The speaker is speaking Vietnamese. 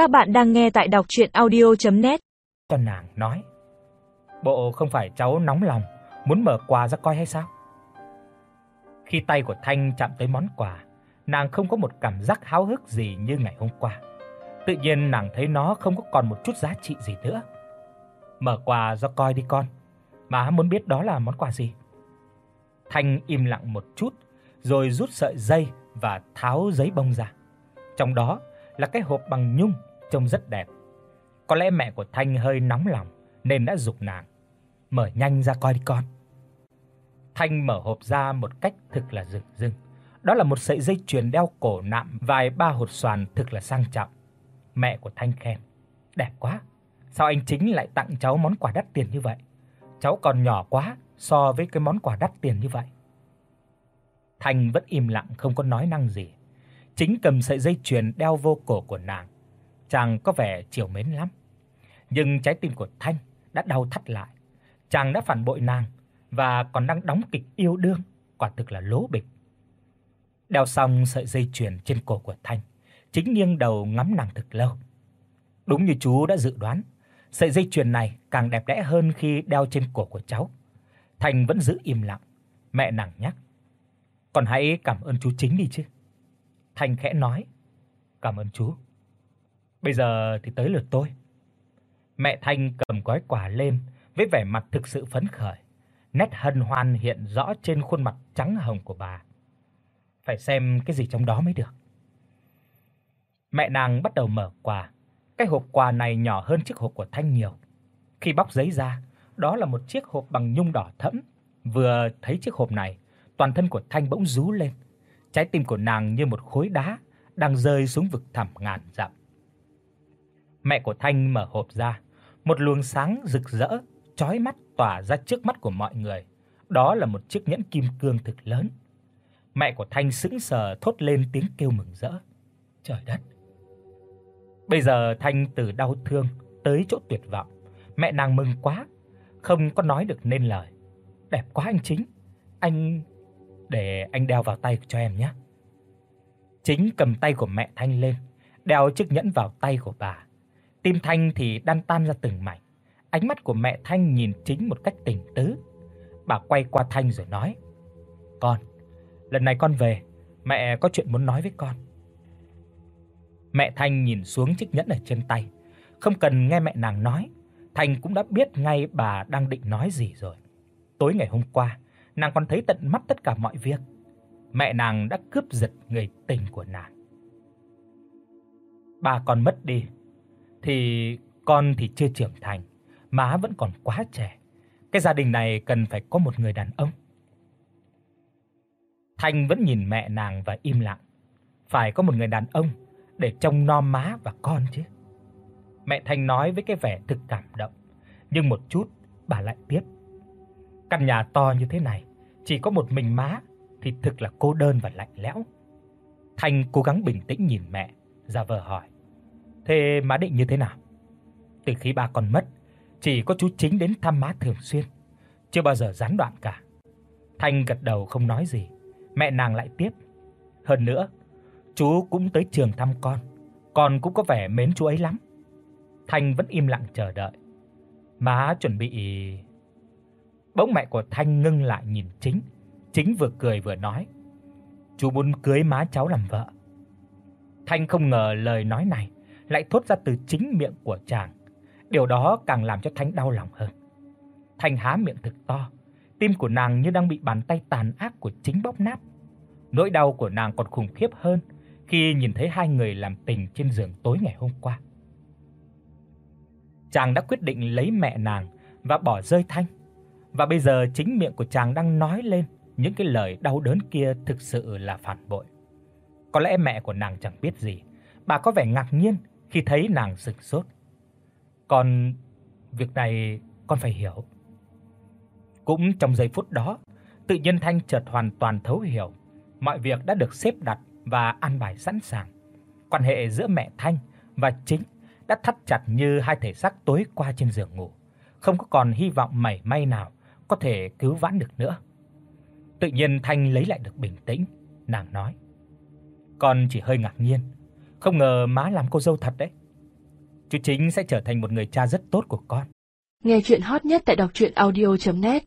Các bạn đang nghe tại đọc audio net Cho nàng nói, bộ không phải cháu nóng lòng muốn mở quà ra coi hay sao? Khi tay của Thanh chạm tới món quà, nàng không có một cảm giác háo hức gì như ngày hôm qua. Tự nhiên nàng thấy nó không có còn một chút giá trị gì nữa. Mở quà ra coi đi con. Má muốn biết đó là món quà gì. Thanh im lặng một chút, rồi rút sợi dây và tháo giấy bông ra. Trong đó là cái hộp bằng nhung trông rất đẹp. Có lẽ mẹ của Thanh hơi nóng lòng nên đã giục nàng, "Mở nhanh ra coi đi con." Thanh mở hộp ra một cách thực là rực rưng. Đó là một sợi dây chuyền đeo cổ nạm vài ba hột xoàn thực là sang trọng. Mẹ của Thanh khen, "Đẹp quá. Sao anh chính lại tặng cháu món quà đắt tiền như vậy? Cháu còn nhỏ quá so với cái món quà đắt tiền như vậy." Thanh vẫn im lặng không có nói năng gì. Chính cầm sợi dây chuyền đeo vô cổ của nàng, chàng có vẻ chiều mến lắm. Nhưng trái tim của Thanh đã đau thắt lại. Chàng đã phản bội nàng và còn đang đóng kịch yêu đương, quả thực là lố bịch. Đeo xong sợi dây chuyền trên cổ của Thanh, chính nghiêng đầu ngắm nàng thực lâu. Đúng như chú đã dự đoán, sợi dây chuyền này càng đẹp đẽ hơn khi đeo trên cổ của cháu. Thanh vẫn giữ im lặng. Mẹ nàng nhắc: "Con hãy cảm ơn chú chính đi chứ." Thanh khẽ nói: "Cảm ơn chú." Bây giờ thì tới lượt tôi. Mẹ Thanh cầm gói quà lên với vẻ mặt thực sự phấn khởi, nét hân hoan hiện rõ trên khuôn mặt trắng hồng của bà. Phải xem cái gì trong đó mới được. Mẹ nàng bắt đầu mở quà. Cái hộp quà này nhỏ hơn chiếc hộp của Thanh nhiều. Khi bóc giấy ra, đó là một chiếc hộp bằng nhung đỏ thẫm. Vừa thấy chiếc hộp này, toàn thân của Thanh bỗng rú lên. Trái tim của nàng như một khối đá đang rơi xuống vực thẳm ngàn dặm. Mẹ của Thanh mở hộp ra, một luồng sáng rực rỡ, chói mắt tỏa ra trước mắt của mọi người. Đó là một chiếc nhẫn kim cương thực lớn. Mẹ của Thanh sững sờ thốt lên tiếng kêu mừng rỡ. Trời đất. Bây giờ Thanh từ đau thương tới chỗ tuyệt vọng, mẹ nàng mừng quá, không có nói được nên lời. Đẹp quá anh Chính. Anh để anh đeo vào tay cho em nhé. Chính cầm tay của mẹ Thanh lên, đeo chiếc nhẫn vào tay của bà. Tim Thanh thì đang tan ra từng mảnh. Ánh mắt của mẹ Thanh nhìn chính một cách tình tứ. Bà quay qua Thanh rồi nói: "Con, lần này con về, mẹ có chuyện muốn nói với con." Mẹ Thanh nhìn xuống chiếc nhẫn ở trên tay, không cần nghe mẹ nàng nói, Thanh cũng đã biết ngay bà đang định nói gì rồi. Tối ngày hôm qua, nàng còn thấy tận mắt tất cả mọi việc. Mẹ nàng đã cướp giật người tình của nàng. Bà còn mất đi thì con thì chưa trưởng thành, má vẫn còn quá trẻ. Cái gia đình này cần phải có một người đàn ông. Thanh vẫn nhìn mẹ nàng và im lặng. Phải có một người đàn ông để trông nom má và con chứ. Mẹ Thanh nói với cái vẻ thực cảm động, nhưng một chút bà lại tiếp. Căn nhà to như thế này, chỉ có một mình má thì thực là cô đơn và lạnh lẽo. Thanh cố gắng bình tĩnh nhìn mẹ, ra vờ hỏi: "Thế má định như thế nào?" Từ khi ba còn mất, chỉ có chú chính đến thăm má thường xuyên, chưa bao giờ gián đoạn cả. Thanh gật đầu không nói gì. Mẹ nàng lại tiếp: "Hơn nữa, chú cũng tới trường thăm con, con cũng có vẻ mến chú ấy lắm." Thanh vẫn im lặng chờ đợi. Má chuẩn bị Bỗng mẹ của Thanh ngưng lại nhìn Chính, Chính vừa cười vừa nói: "Chú muốn cưới má cháu làm vợ." Thanh không ngờ lời nói này lại thốt ra từ chính miệng của chàng. Điều đó càng làm cho Thanh đau lòng hơn. Thanh há miệng thực to, tim của nàng như đang bị bàn tay tàn ác của chính bóp nát. Nỗi đau của nàng còn khủng khiếp hơn khi nhìn thấy hai người làm tình trên giường tối ngày hôm qua. Chàng đã quyết định lấy mẹ nàng và bỏ rơi Thanh. Và bây giờ chính miệng của chàng đang nói lên những cái lời đau đớn kia thực sự là phản bội. Có lẽ mẹ của nàng chẳng biết gì, bà có vẻ ngạc nhiên khi thấy nàng sững sốt. "Con việc này con phải hiểu." Cũng trong giây phút đó, tự nhiên Thanh chợt hoàn toàn thấu hiểu, mọi việc đã được xếp đặt và an bài sẵn sàng. Quan hệ giữa mẹ Thanh và chính đã thắt chặt như hai thể xác tối qua trên giường ngủ, không có còn hy vọng mảy may nào có thể cứu vãn được nữa. Tự nhiên Thanh lấy lại được bình tĩnh, nàng nói: "Con chỉ hơi ngạc nhiên, không ngờ má làm cô dâu thật đấy." chú chính sẽ trở thành một người cha rất tốt của con. Nghe truyện hot nhất tại doctruyenaudio.net